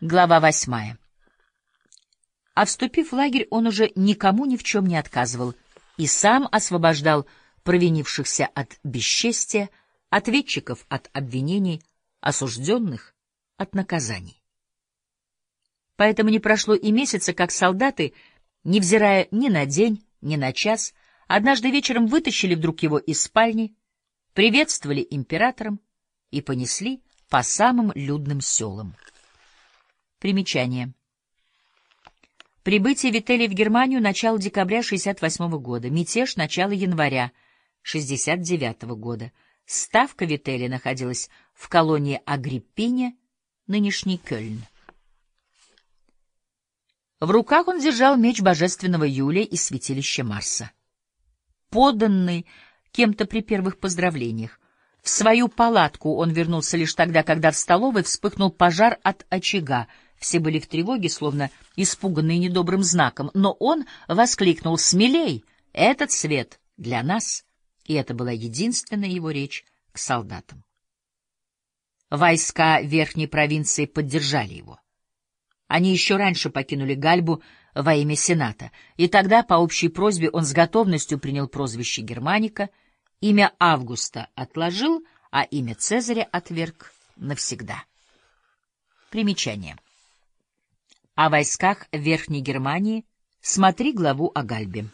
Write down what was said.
Глава восьмая. А вступив в лагерь, он уже никому ни в чем не отказывал и сам освобождал провинившихся от бесчестия, ответчиков от обвинений, осужденных от наказаний. Поэтому не прошло и месяца, как солдаты, невзирая ни на день, ни на час, однажды вечером вытащили вдруг его из спальни, приветствовали императором и понесли по самым людным селам. Примечание. Прибытие Вителли в Германию начало декабря 68 года, мятеж начало января 69 года. Ставка Вителли находилась в колонии Агриппине, нынешний Кёльн. В руках он держал меч божественного Юлия из святилища Марса. Поданный кем-то при первых поздравлениях, в свою палатку он вернулся лишь тогда, когда в столовой вспыхнул пожар от очага. Все были в тревоге, словно испуганные недобрым знаком, но он воскликнул «Смелей! Этот свет для нас!» И это была единственная его речь к солдатам. Войска верхней провинции поддержали его. Они еще раньше покинули Гальбу во имя Сената, и тогда по общей просьбе он с готовностью принял прозвище Германика — Имя Августа отложил, а имя Цезаря отверг навсегда. Примечание. О войсках Верхней Германии смотри главу о Гальбе.